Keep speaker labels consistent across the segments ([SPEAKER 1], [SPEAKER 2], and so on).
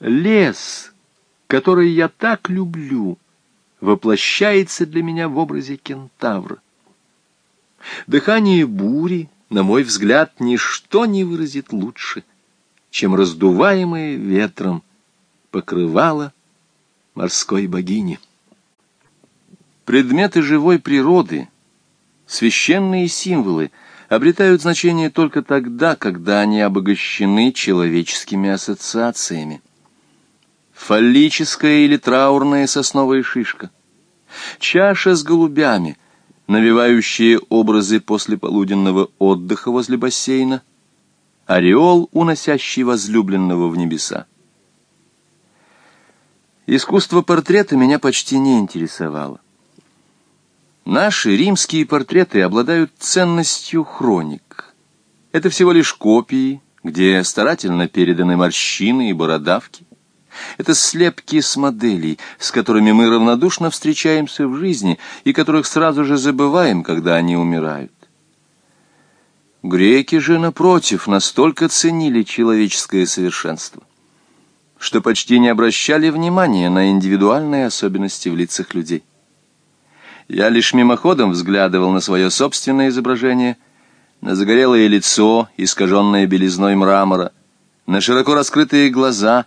[SPEAKER 1] Лес, который я так люблю, воплощается для меня в образе кентавра. Дыхание бури, на мой взгляд, ничто не выразит лучше, чем раздуваемое ветром покрывало морской богини. Предметы живой природы, священные символы, обретают значение только тогда, когда они обогащены человеческими ассоциациями. Фаллическая или траурная сосновая шишка, чаша с голубями, навевающие образы послеполуденного отдыха возле бассейна, ореол, уносящий возлюбленного в небеса. Искусство портрета меня почти не интересовало. Наши римские портреты обладают ценностью хроник. Это всего лишь копии, где старательно переданы морщины и бородавки. Это слепки с моделей, с которыми мы равнодушно встречаемся в жизни и которых сразу же забываем, когда они умирают. Греки же, напротив, настолько ценили человеческое совершенство, что почти не обращали внимания на индивидуальные особенности в лицах людей. Я лишь мимоходом взглядывал на свое собственное изображение, на загорелое лицо, искаженное белизной мрамора, на широко раскрытые глаза,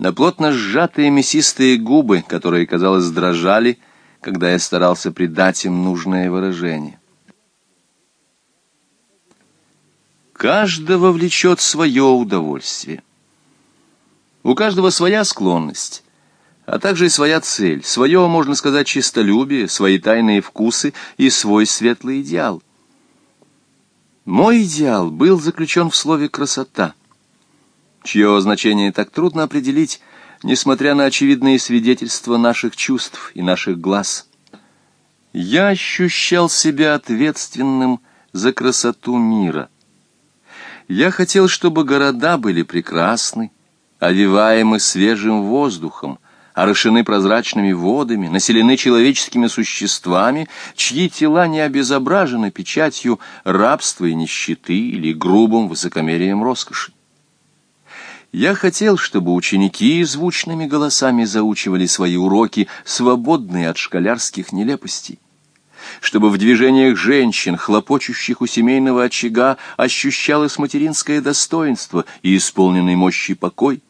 [SPEAKER 1] на плотно сжатые мясистые губы, которые, казалось, дрожали, когда я старался придать им нужное выражение. Каждого влечет свое удовольствие. У каждого своя склонность, а также и своя цель, свое, можно сказать, чистолюбие, свои тайные вкусы и свой светлый идеал. Мой идеал был заключен в слове «красота», чье значение так трудно определить, несмотря на очевидные свидетельства наших чувств и наших глаз. Я ощущал себя ответственным за красоту мира. Я хотел, чтобы города были прекрасны, овиваемы свежим воздухом, орошены прозрачными водами, населены человеческими существами, чьи тела не обезображены печатью рабства и нищеты или грубым высокомерием роскоши. Я хотел, чтобы ученики звучными голосами заучивали свои уроки, свободные от школярских нелепостей. Чтобы в движениях женщин, хлопочущих у семейного очага, ощущалось материнское достоинство и исполненный мощи покой,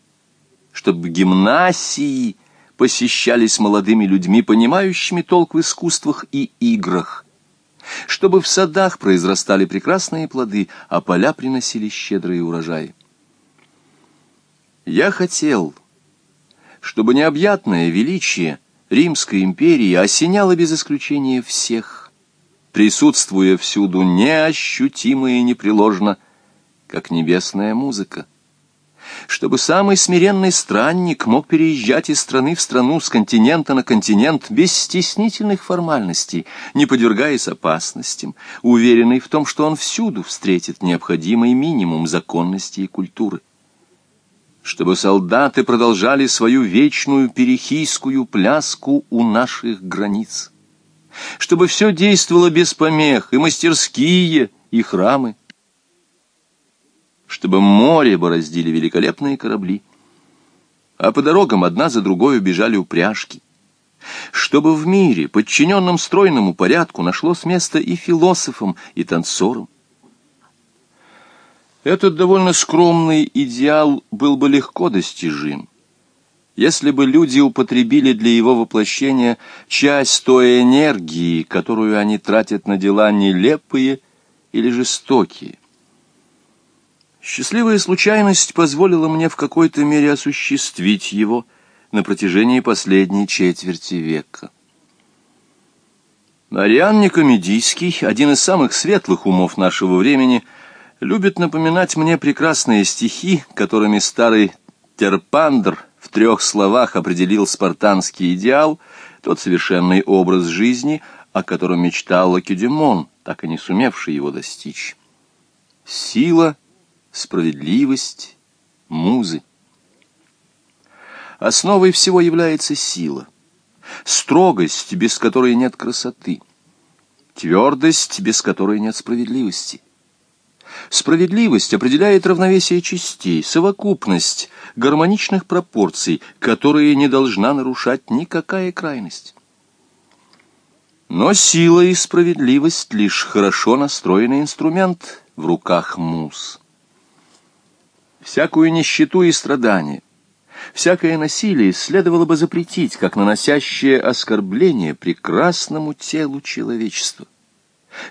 [SPEAKER 1] чтобы гимнасии посещались молодыми людьми, понимающими толк в искусствах и играх, чтобы в садах произрастали прекрасные плоды, а поля приносили щедрые урожаи. Я хотел, чтобы необъятное величие Римской империи осеняло без исключения всех, присутствуя всюду неощутимо и непреложно, как небесная музыка чтобы самый смиренный странник мог переезжать из страны в страну, с континента на континент, без стеснительных формальностей, не подвергаясь опасностям, уверенный в том, что он всюду встретит необходимый минимум законности и культуры. Чтобы солдаты продолжали свою вечную перехийскую пляску у наших границ. Чтобы все действовало без помех, и мастерские, и храмы, чтобы море бороздили великолепные корабли, а по дорогам одна за другой убежали упряжки, чтобы в мире, подчиненном стройному порядку, нашлось место и философам, и танцорам. Этот довольно скромный идеал был бы легко достижим, если бы люди употребили для его воплощения часть той энергии, которую они тратят на дела нелепые или жестокие. Счастливая случайность позволила мне в какой-то мере осуществить его на протяжении последней четверти века. Ариан Никомедийский, один из самых светлых умов нашего времени, любит напоминать мне прекрасные стихи, которыми старый Терпандр в трех словах определил спартанский идеал, тот совершенный образ жизни, о котором мечтал Лакедемон, так и не сумевший его достичь. Сила — справедливость, музы. Основой всего является сила, строгость, без которой нет красоты, твердость, без которой нет справедливости. Справедливость определяет равновесие частей, совокупность гармоничных пропорций, которые не должна нарушать никакая крайность. Но сила и справедливость — лишь хорошо настроенный инструмент в руках мус. Всякую нищету и страдание, всякое насилие следовало бы запретить, как наносящее оскорбление прекрасному телу человечества.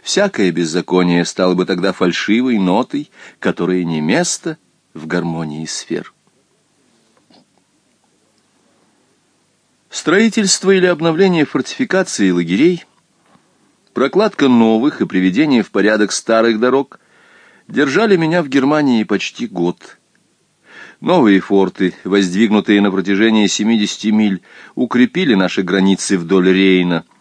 [SPEAKER 1] Всякое беззаконие стало бы тогда фальшивой нотой, которая не место в гармонии сфер. Строительство или обновление фортификаций и лагерей, прокладка новых и приведение в порядок старых дорог держали меня в Германии почти год. Новые форты, воздвигнутые на протяжении 70 миль, укрепили наши границы вдоль Рейна –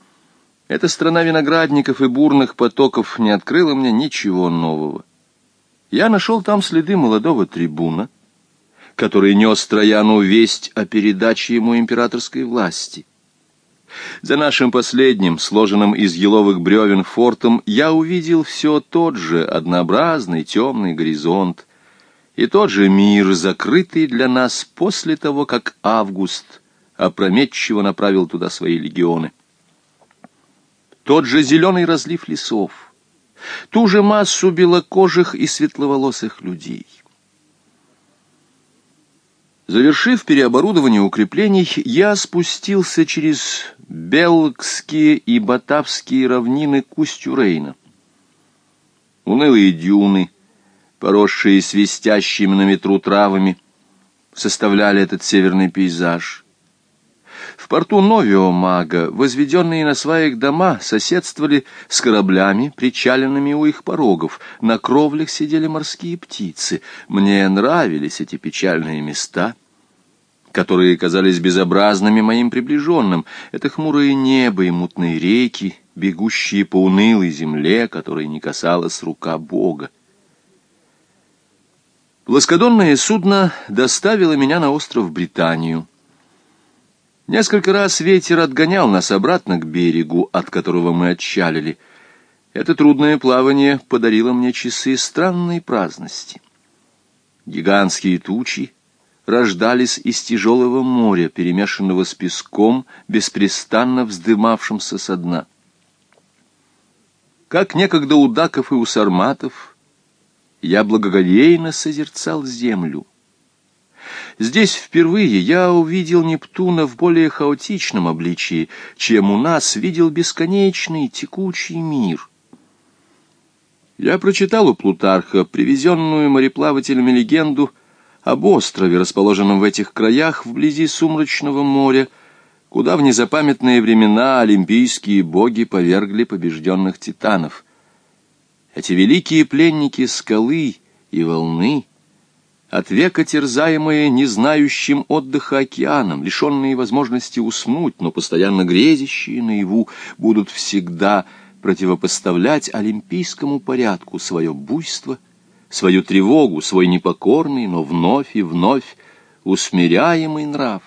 [SPEAKER 1] эта страна виноградников и бурных потоков не открыла мне ничего нового. Я нашел там следы молодого трибуна, который нес Трояну весть о передаче ему императорской власти. За нашим последним, сложенным из еловых бревен фортом, я увидел все тот же однообразный темный горизонт и тот же мир, закрытый для нас после того, как Август опрометчиво направил туда свои легионы тот же зеленый разлив лесов, ту же массу белокожих и светловолосых людей. Завершив переоборудование укреплений, я спустился через Белгские и Батавские равнины к устью Рейна. Унылые дюны, поросшие свистящими на ветру травами, составляли этот северный пейзаж — в порту Новио-Мага возведенные на сваях дома соседствовали с кораблями, причаленными у их порогов. На кровлях сидели морские птицы. Мне нравились эти печальные места, которые казались безобразными моим приближенным. Это хмурое небо и мутные реки, бегущие по унылой земле, которой не касалась рука Бога. Плоскодонное судно доставило меня на остров Британию. Несколько раз ветер отгонял нас обратно к берегу, от которого мы отчалили. Это трудное плавание подарило мне часы странной праздности. Гигантские тучи рождались из тяжелого моря, перемешанного с песком, беспрестанно вздымавшимся со дна. Как некогда у даков и у сарматов, я благоговейно созерцал землю — Здесь впервые я увидел Нептуна в более хаотичном обличии, чем у нас видел бесконечный текучий мир. Я прочитал у Плутарха привезенную мореплавателями легенду об острове, расположенном в этих краях вблизи Сумрачного моря, куда в незапамятные времена олимпийские боги повергли побежденных титанов. Эти великие пленники скалы и волны — от века терзаемые не знающим отдыха океаном, лишенные возможности уснуть, но постоянно грезящие наяву, будут всегда противопоставлять олимпийскому порядку свое буйство, свою тревогу, свой непокорный, но вновь и вновь усмиряемый нрав.